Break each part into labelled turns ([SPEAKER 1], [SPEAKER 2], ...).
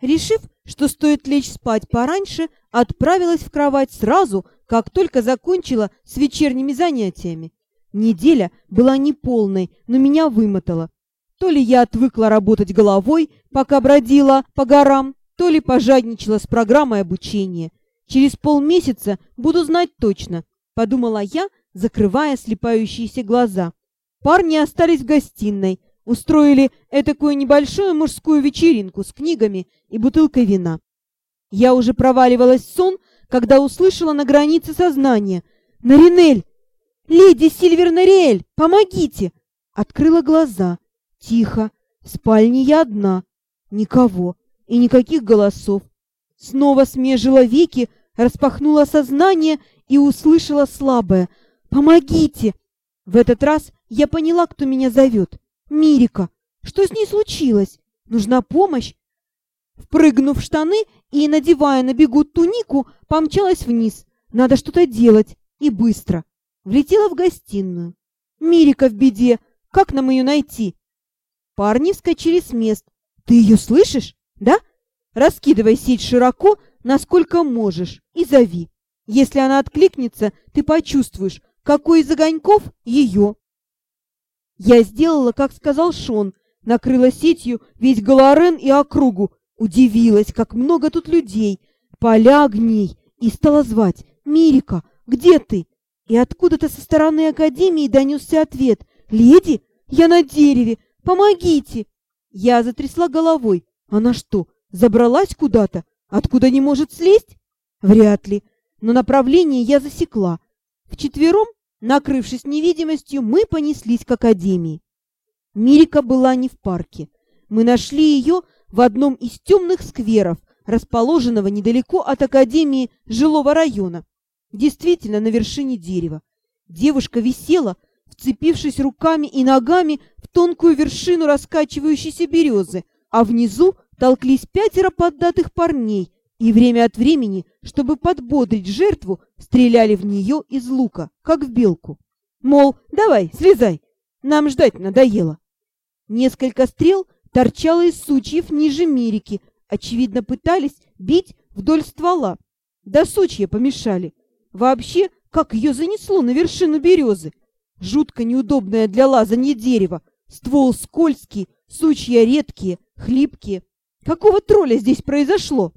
[SPEAKER 1] Решив, что стоит лечь спать пораньше, отправилась в кровать сразу, как только закончила с вечерними занятиями. Неделя была неполной, но меня вымотала. То ли я отвыкла работать головой, пока бродила по горам, то ли пожадничала с программой обучения. Через полмесяца буду знать точно, подумала я, закрывая слепающиеся глаза. Парни остались в гостиной, устроили этакую небольшую мужскую вечеринку с книгами и бутылкой вина. Я уже проваливалась в сон, когда услышала на границе сознания. «Наринель! Леди Сильвер Нариэль, помогите!» Открыла глаза. Тихо. В спальне я одна. Никого. И никаких голосов. Снова смежила веки, распахнула сознание и услышала слабое «Помогите!». В этот раз я поняла, кто меня зовет. Мирика. Что с ней случилось? Нужна помощь? Впрыгнув в штаны и, надевая на бегу тунику, помчалась вниз. Надо что-то делать. И быстро. Влетела в гостиную. Мирика в беде. Как нам ее найти? Парни вскочили с мест. Ты ее слышишь? Да? Раскидывай сеть широко, насколько можешь, и зови. Если она откликнется, ты почувствуешь, какой из огоньков ее. Я сделала, как сказал Шон, накрыла сетью весь Галарен и округу, удивилась, как много тут людей, поля огней, и стала звать «Мирика, где ты?» И откуда-то со стороны Академии донесся ответ «Леди, я на дереве, помогите!» Я затрясла головой. Она что, забралась куда-то? Откуда не может слезть? Вряд ли. Но направление я засекла. Вчетвером Накрывшись невидимостью, мы понеслись к академии. Мирика была не в парке. Мы нашли ее в одном из темных скверов, расположенного недалеко от академии жилого района. Действительно, на вершине дерева. Девушка висела, вцепившись руками и ногами в тонкую вершину раскачивающейся березы, а внизу толклись пятеро поддатых парней и время от времени, чтобы подбодрить жертву, стреляли в нее из лука, как в белку. Мол, давай, слезай, нам ждать надоело. Несколько стрел торчало из сучьев ниже Мирики, очевидно, пытались бить вдоль ствола. Да сучья помешали. Вообще, как ее занесло на вершину березы. Жутко неудобное для лазанья дерево. Ствол скользкий, сучья редкие, хлипкие. Какого тролля здесь произошло?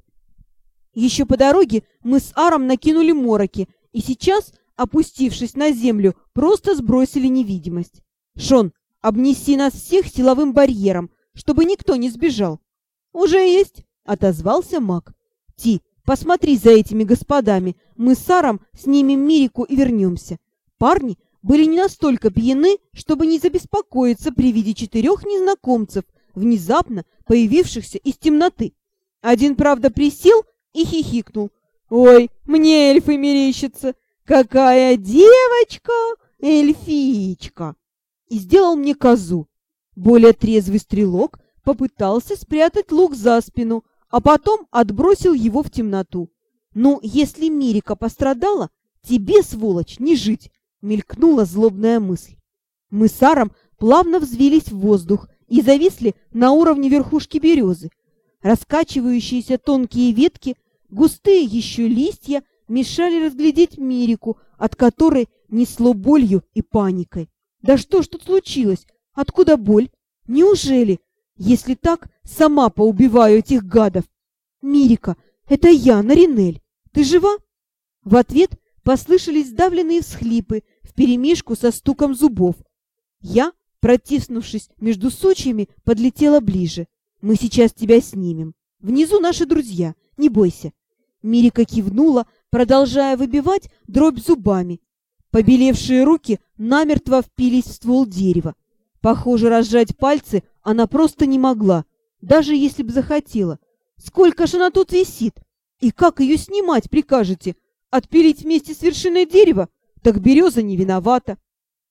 [SPEAKER 1] Еще по дороге мы с Аром накинули мороки, и сейчас, опустившись на землю, просто сбросили невидимость. «Шон, обнеси нас всех силовым барьером, чтобы никто не сбежал». «Уже есть», — отозвался маг. «Ти, посмотри за этими господами, мы с Аром снимем Мирику и вернемся». Парни были не настолько пьяны, чтобы не забеспокоиться при виде четырех незнакомцев, внезапно появившихся из темноты. Один, правда, присел и хихикнул. «Ой, мне эльфы мерещатся! Какая девочка! Эльфичка!» И сделал мне козу. Более трезвый стрелок попытался спрятать лук за спину, а потом отбросил его в темноту. «Ну, если Мирика пострадала, тебе, сволочь, не жить!» — мелькнула злобная мысль. Мы с Аром плавно взвились в воздух и зависли на уровне верхушки березы. Раскачивающиеся тонкие ветки Густые еще листья мешали разглядеть Мирику, от которой несло болью и паникой. Да что ж тут случилось? Откуда боль? Неужели? Если так, сама поубиваю этих гадов. Мирика, это я, Наринель. Ты жива? В ответ послышались сдавленные всхлипы вперемешку со стуком зубов. Я, протиснувшись между сучьями, подлетела ближе. Мы сейчас тебя снимем. Внизу наши друзья, не бойся. Мирика кивнула, продолжая выбивать дробь зубами. Побелевшие руки намертво впились в ствол дерева. Похоже, разжать пальцы она просто не могла, даже если бы захотела. Сколько ж она тут висит? И как ее снимать прикажете? Отпилить вместе с вершиной дерева? Так береза не виновата.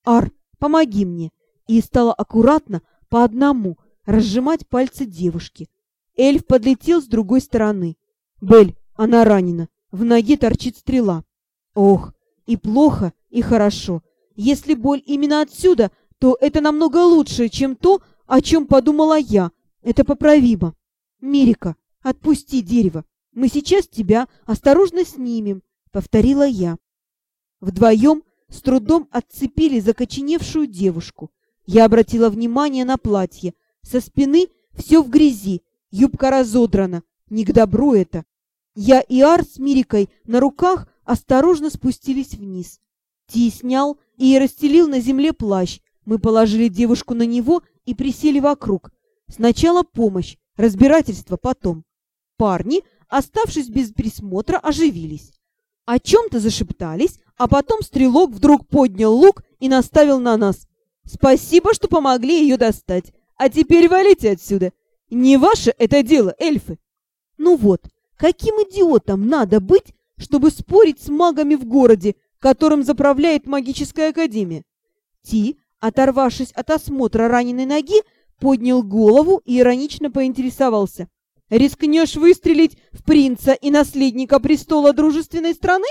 [SPEAKER 1] Ар, помоги мне. И стала аккуратно, по одному, разжимать пальцы девушки. Эльф подлетел с другой стороны. Бель, она ранена, в ноге торчит стрела. Ох, и плохо, и хорошо. Если боль именно отсюда, то это намного лучше, чем то, о чем подумала я. Это поправимо. Мирика, «Отпусти дерево, мы сейчас тебя осторожно снимем», — повторила я. Вдвоем с трудом отцепили закоченевшую девушку. Я обратила внимание на платье. Со спины все в грязи, юбка разодрана. Не к добру это. Я и Ар с Мирикой на руках осторожно спустились вниз. Ти снял и расстелил на земле плащ. Мы положили девушку на него и присели вокруг. Сначала помощь, разбирательство потом. Парни, оставшись без присмотра, оживились. О чем-то зашептались, а потом стрелок вдруг поднял лук и наставил на нас. «Спасибо, что помогли ее достать. А теперь валите отсюда. Не ваше это дело, эльфы!» Ну вот, каким идиотом надо быть, чтобы спорить с магами в городе, которым заправляет магическая академия? Ти, оторвавшись от осмотра раненой ноги, поднял голову и иронично поинтересовался. «Рискнешь выстрелить в принца и наследника престола дружественной страны?»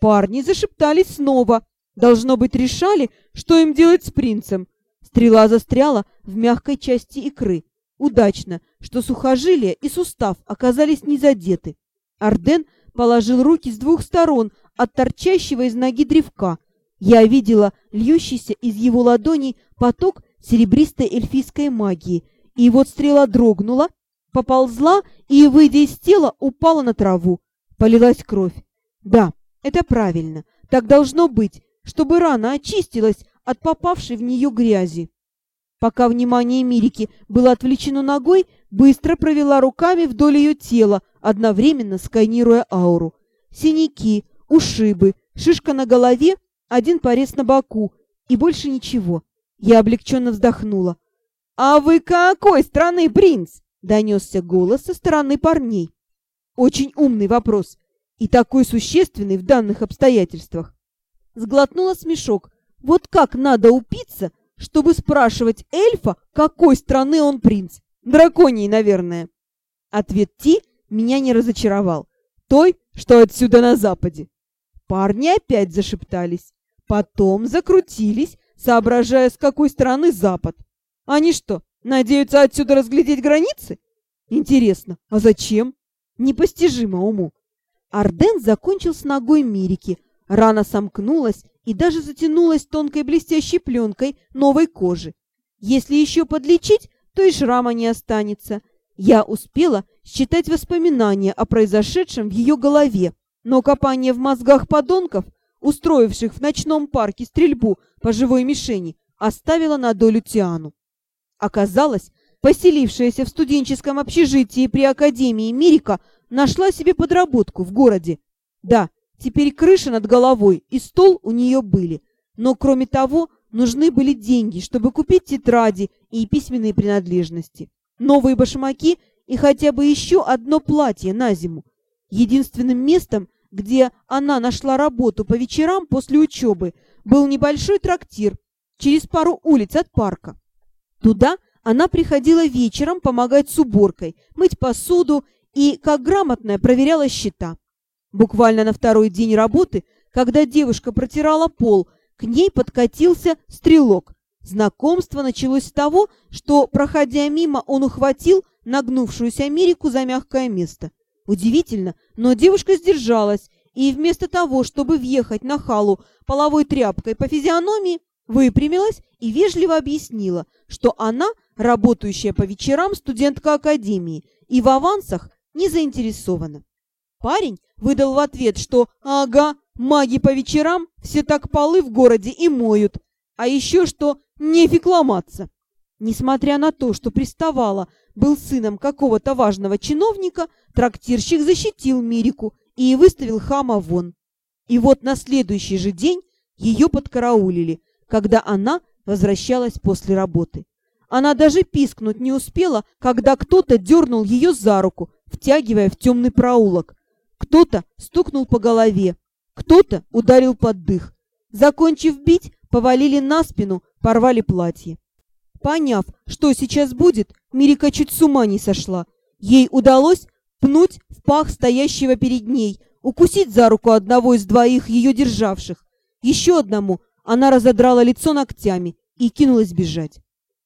[SPEAKER 1] Парни зашептались снова. Должно быть, решали, что им делать с принцем. Стрела застряла в мягкой части икры. Удачно, что сухожилие и сустав оказались не задеты. Арден положил руки с двух сторон от торчащего из ноги древка. Я видела льющийся из его ладоней поток серебристой эльфийской магии, и вот стрела дрогнула, поползла и, выйдя из тела, упала на траву. Полилась кровь. Да, это правильно. Так должно быть, чтобы рана очистилась от попавшей в нее грязи. Пока внимание Мирики было отвлечено ногой, быстро провела руками вдоль ее тела, одновременно сканируя ауру. Синяки, ушибы, шишка на голове, один порез на боку и больше ничего. Я облегченно вздохнула. «А вы какой страны принц?» — донесся голос со стороны парней. Очень умный вопрос и такой существенный в данных обстоятельствах. Сглотнула смешок. Вот как надо упиться, чтобы спрашивать эльфа, какой страны он принц? Драконий, наверное. Ответ Ти меня не разочаровал. Той, что отсюда на западе. Парни опять зашептались. Потом закрутились, соображая, с какой стороны запад. Они что, надеются отсюда разглядеть границы? Интересно, а зачем? Непостижимо уму. Арден закончил с ногой Мирики. Рана сомкнулась и даже затянулась тонкой блестящей пленкой новой кожи. Если еще подлечить, то и шрама не останется. Я успела считать воспоминания о произошедшем в ее голове, но копание в мозгах подонков, устроивших в ночном парке стрельбу по живой мишени, оставило на долю Тиану. Оказалось, поселившаяся в студенческом общежитии при Академии Мирика нашла себе подработку в городе. Да, теперь крыша над головой и стол у нее были, но кроме того нужны были деньги, чтобы купить тетради и письменные принадлежности, новые башмаки и хотя бы еще одно платье на зиму. Единственным местом, где она нашла работу по вечерам после учебы, был небольшой трактир через пару улиц от парка. Туда она приходила вечером помогать с уборкой, мыть посуду и, как грамотная, проверяла счета. Буквально на второй день работы, когда девушка протирала пол, к ней подкатился стрелок. Знакомство началось с того, что, проходя мимо, он ухватил нагнувшуюся Америку за мягкое место. Удивительно, но девушка сдержалась, и вместо того, чтобы въехать на халу половой тряпкой по физиономии, выпрямилась и вежливо объяснила, что она, работающая по вечерам студентка академии, и в авансах не заинтересована. Парень выдал в ответ, что «ага, маги по вечерам все так полы в городе и моют, а еще что нефиг ломаться». Несмотря на то, что приставала, был сыном какого-то важного чиновника, трактирщик защитил Мирику и выставил хама вон. И вот на следующий же день ее подкараулили, когда она возвращалась после работы. Она даже пискнуть не успела, когда кто-то дернул ее за руку, втягивая в темный проулок. Кто-то стукнул по голове, кто-то ударил под дых. Закончив бить, повалили на спину, порвали платье. Поняв, что сейчас будет, Мирика чуть с ума не сошла. Ей удалось пнуть в пах стоящего перед ней, укусить за руку одного из двоих ее державших. Еще одному она разодрала лицо ногтями и кинулась бежать.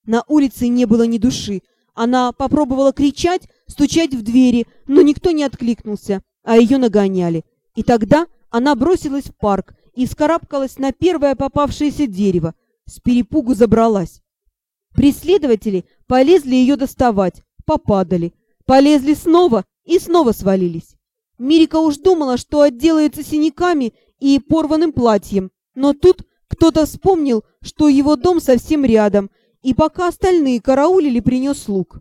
[SPEAKER 1] На улице не было ни души. Она попробовала кричать, стучать в двери, но никто не откликнулся, а ее нагоняли. И тогда она бросилась в парк и вскарабкалась на первое попавшееся дерево, с перепугу забралась. Преследователи полезли ее доставать, попадали, полезли снова и снова свалились. Мирика уж думала, что отделается синяками и порванным платьем, но тут кто-то вспомнил, что его дом совсем рядом, и пока остальные караулили, принес лук.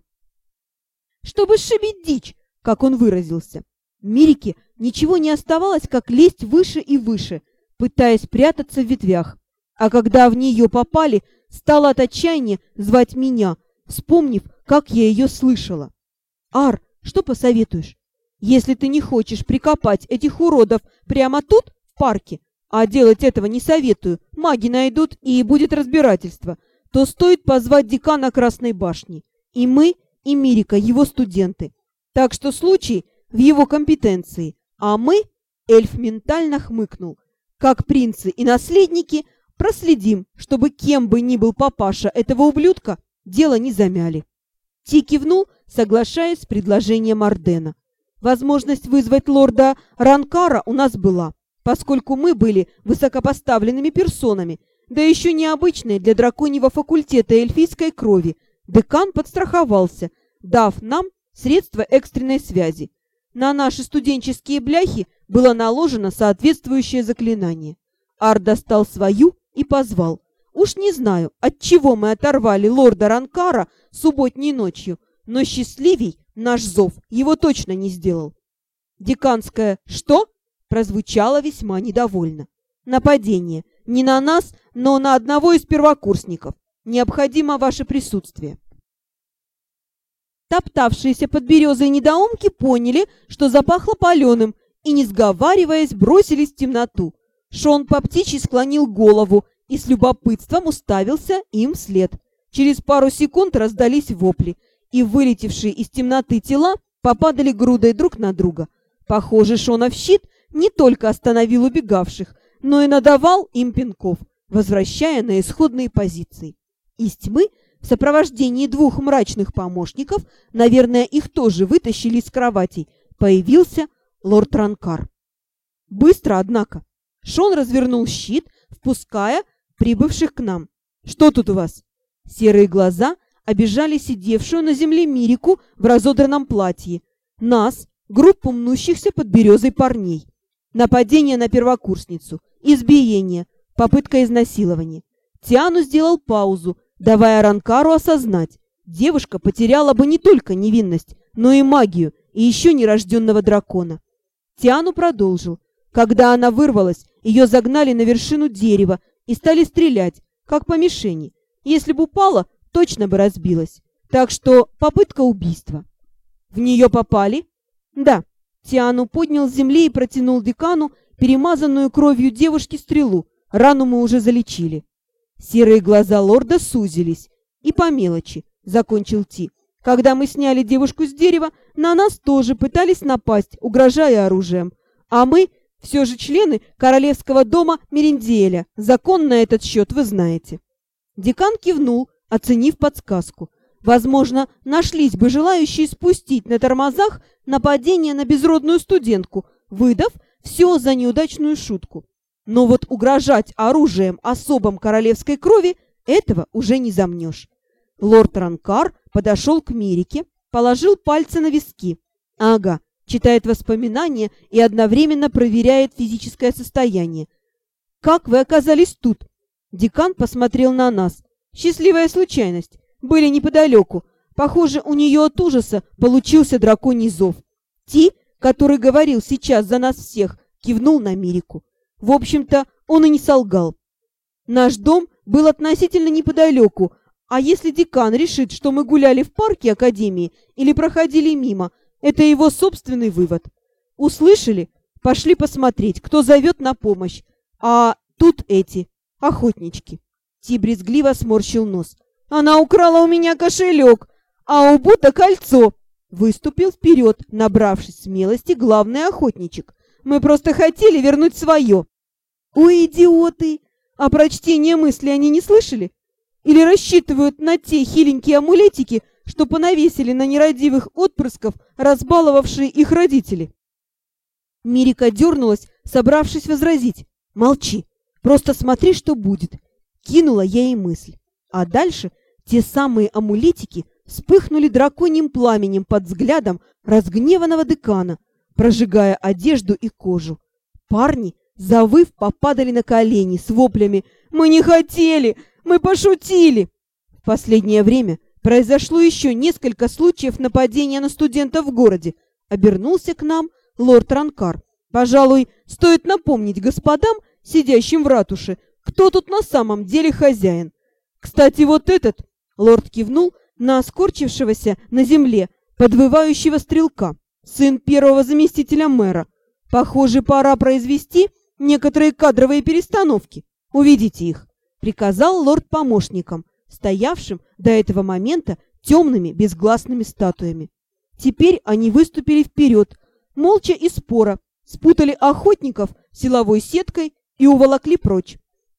[SPEAKER 1] Чтобы сшибить дичь, как он выразился. Мирике ничего не оставалось, как лезть выше и выше, пытаясь прятаться в ветвях. А когда в нее попали, стала от отчаяния звать меня, вспомнив, как я ее слышала. «Ар, что посоветуешь? Если ты не хочешь прикопать этих уродов прямо тут, в парке, а делать этого не советую, маги найдут и будет разбирательство, то стоит позвать декана Красной башни. И мы, и Мирика, его студенты. Так что случай в его компетенции, а мы, эльф ментально хмыкнул, как принцы и наследники, проследим, чтобы кем бы ни был папаша этого ублюдка, дело не замяли. Ти кивнул, соглашаясь с предложением Ардена. Возможность вызвать лорда Ранкара у нас была, поскольку мы были высокопоставленными персонами, да еще необычные для драконьего факультета эльфийской крови. Декан подстраховался, дав нам средства экстренной связи. На наши студенческие бляхи было наложено соответствующее заклинание. Ар достал свою и позвал. Уж не знаю, от чего мы оторвали лорда Ранкара субботней ночью, но счастливей наш зов его точно не сделал. Деканское «что?» прозвучало весьма недовольно. Нападение. Не на нас, но на одного из первокурсников. Необходимо ваше присутствие. Топтавшиеся под березой недоумки поняли, что запахло паленым, и, не сговариваясь, бросились в темноту. Шон по птичьи склонил голову и с любопытством уставился им вслед. Через пару секунд раздались вопли, и вылетевшие из темноты тела попадали грудой друг на друга. Похоже, Шонов щит не только остановил убегавших, но и надавал им пинков, возвращая на исходные позиции. Из тьмы в сопровождении двух мрачных помощников, наверное, их тоже вытащили из кроватей, появился лорд Ранкар. Быстро, однако. Шон развернул щит, впуская прибывших к нам. «Что тут у вас?» Серые глаза обижали сидевшую на земле Мирику в разодранном платье. Нас, группу мнущихся под березой парней. Нападение на первокурсницу, избиение, попытка изнасилования. Тиану сделал паузу, давая Ранкару осознать. Девушка потеряла бы не только невинность, но и магию, и еще нерожденного дракона. Тиану продолжил. Когда она вырвалась, ее загнали на вершину дерева и стали стрелять, как по мишени. Если бы упала, точно бы разбилась. Так что попытка убийства. В нее попали? Да. Тиану поднял с земли и протянул декану перемазанную кровью девушки стрелу. Рану мы уже залечили. Серые глаза лорда сузились. И по мелочи, закончил Ти. Когда мы сняли девушку с дерева, на нас тоже пытались напасть, угрожая оружием. А мы все же члены королевского дома Мериндиэля. Закон на этот счет вы знаете. Декан кивнул, оценив подсказку. Возможно, нашлись бы желающие спустить на тормозах нападение на безродную студентку, выдав все за неудачную шутку. Но вот угрожать оружием особам королевской крови этого уже не замнешь. Лорд Ранкар подошел к Мирике, положил пальцы на виски. Ага, читает воспоминания и одновременно проверяет физическое состояние. «Как вы оказались тут?» Декан посмотрел на нас. «Счастливая случайность. Были неподалеку. Похоже, у нее от ужаса получился драконий зов. Ти, который говорил сейчас за нас всех, кивнул на Мирику. В общем-то, он и не солгал. Наш дом был относительно неподалеку, а если декан решит, что мы гуляли в парке Академии или проходили мимо, это его собственный вывод. Услышали? Пошли посмотреть, кто зовет на помощь. А тут эти, охотнички. Ти брезгливо сморщил нос. Она украла у меня кошелек, а у Бута кольцо. Выступил вперед, набравшись смелости, главный охотничек. Мы просто хотели вернуть свое. Ой, идиоты! А про чтение мысли они не слышали? Или рассчитывают на те хиленькие амулетики, что понавесили на нерадивых отпрысков, разбаловавшие их родители. Мирика дернулась, собравшись возразить. «Молчи, просто смотри, что будет», — кинула я ей мысль. А дальше те самые амулетики вспыхнули драконьим пламенем под взглядом разгневанного декана, прожигая одежду и кожу. Парни, завыв, попадали на колени с воплями «Мы не хотели! Мы пошутили!» В последнее время произошло еще несколько случаев нападения на студентов в городе. Обернулся к нам лорд Ранкар. Пожалуй, стоит напомнить господам, сидящим в ратуше, кто тут на самом деле хозяин. Кстати, вот этот, лорд кивнул на скорчившегося на земле подвывающего стрелка, сын первого заместителя мэра. Похоже, пора произвести некоторые кадровые перестановки. Уведите их, приказал лорд помощникам, стоявшим до этого момента темными безгласными статуями. Теперь они выступили вперед, молча и спора, спутали охотников силовой сеткой и уволокли прочь.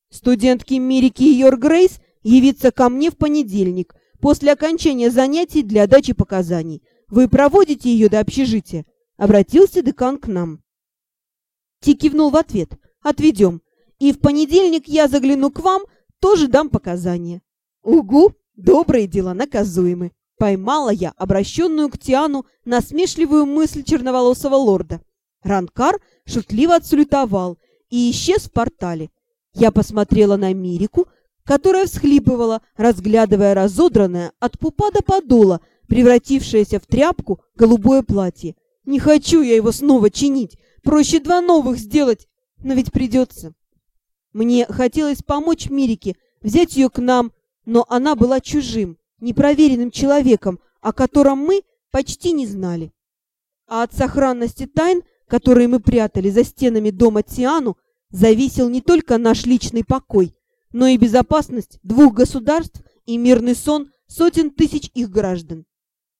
[SPEAKER 1] Студентки Мирики Йор Грейс явиться ко мне в понедельник, после окончания занятий для дачи показаний. Вы проводите ее до общежития?» — обратился декан к нам. Ти кивнул в ответ. «Отведем. И в понедельник я загляну к вам, тоже дам показания». «Угу, добрые дела наказуемы». Поймала я обращенную к Тиану насмешливую мысль черноволосого лорда. Ранкар шутливо отсулютовал и исчез в портале. Я посмотрела на Мирику, которая всхлипывала, разглядывая разодранное от пупа до подола, превратившееся в тряпку голубое платье. Не хочу я его снова чинить, проще два новых сделать, но ведь придется. Мне хотелось помочь Мирике, взять ее к нам, но она была чужим, непроверенным человеком, о котором мы почти не знали. А от сохранности тайн, которые мы прятали за стенами дома Тиану, зависел не только наш личный покой, но и безопасность двух государств и мирный сон сотен тысяч их граждан.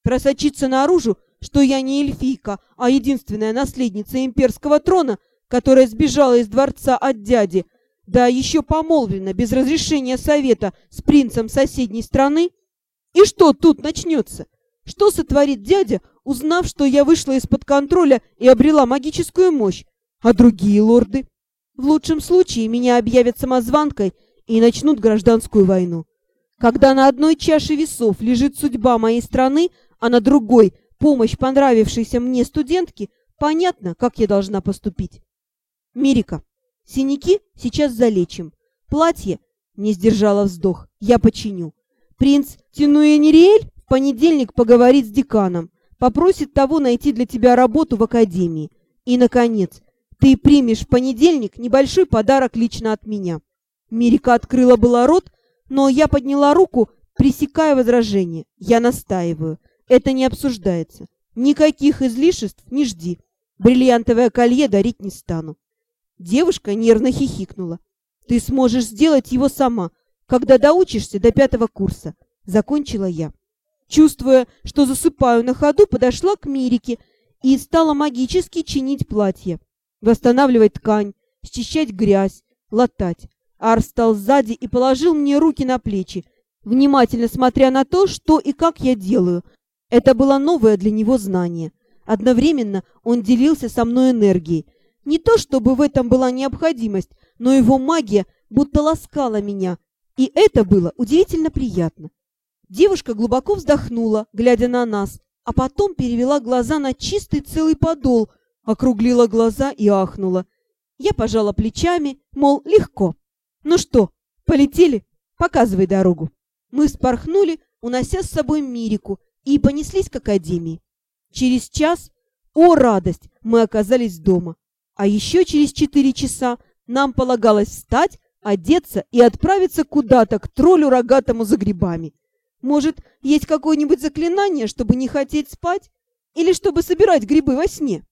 [SPEAKER 1] Просочиться наружу, что я не эльфийка, а единственная наследница имперского трона, которая сбежала из дворца от дяди, да еще помолвлена без разрешения совета с принцем соседней страны, и что тут начнется? Что сотворит дядя, узнав, что я вышла из-под контроля и обрела магическую мощь? А другие лорды? В лучшем случае меня объявят самозванкой и начнут гражданскую войну. Когда на одной чаше весов лежит судьба моей страны, а на другой — помощь понравившейся мне студентке, понятно, как я должна поступить. Мирика, синяки сейчас залечим. Платье, не сдержала вздох, я починю. Принц Тинуэнириэль в понедельник поговорит с деканом, попросит того найти для тебя работу в академии. И, наконец, ты примешь в понедельник небольшой подарок лично от меня. Мирика открыла было рот, но я подняла руку, пресекая возражение. Я настаиваю. Это не обсуждается. Никаких излишеств не жди. Бриллиантовое колье дарить не стану. Девушка нервно хихикнула. Ты сможешь сделать его сама, когда доучишься до пятого курса. Закончила я. Чувствуя, что засыпаю на ходу, подошла к Мирике и стала магически чинить платье, восстанавливать ткань, счищать грязь, латать. Ар встал сзади и положил мне руки на плечи, внимательно смотря на то, что и как я делаю. Это было новое для него знание. Одновременно он делился со мной энергией. Не то чтобы в этом была необходимость, но его магия будто ласкала меня, и это было удивительно приятно. Девушка глубоко вздохнула, глядя на нас, а потом перевела глаза на чистый целый подол, округлила глаза и ахнула. Я пожала плечами, мол, легко. Ну что, полетели? Показывай дорогу. Мы спорхнули, унося с собой Мирику, и понеслись к академии. Через час, о радость, мы оказались дома. А еще через четыре часа нам полагалось встать, одеться и отправиться куда-то к троллю рогатому за грибами. Может, есть какое-нибудь заклинание, чтобы не хотеть спать? Или чтобы собирать грибы во сне?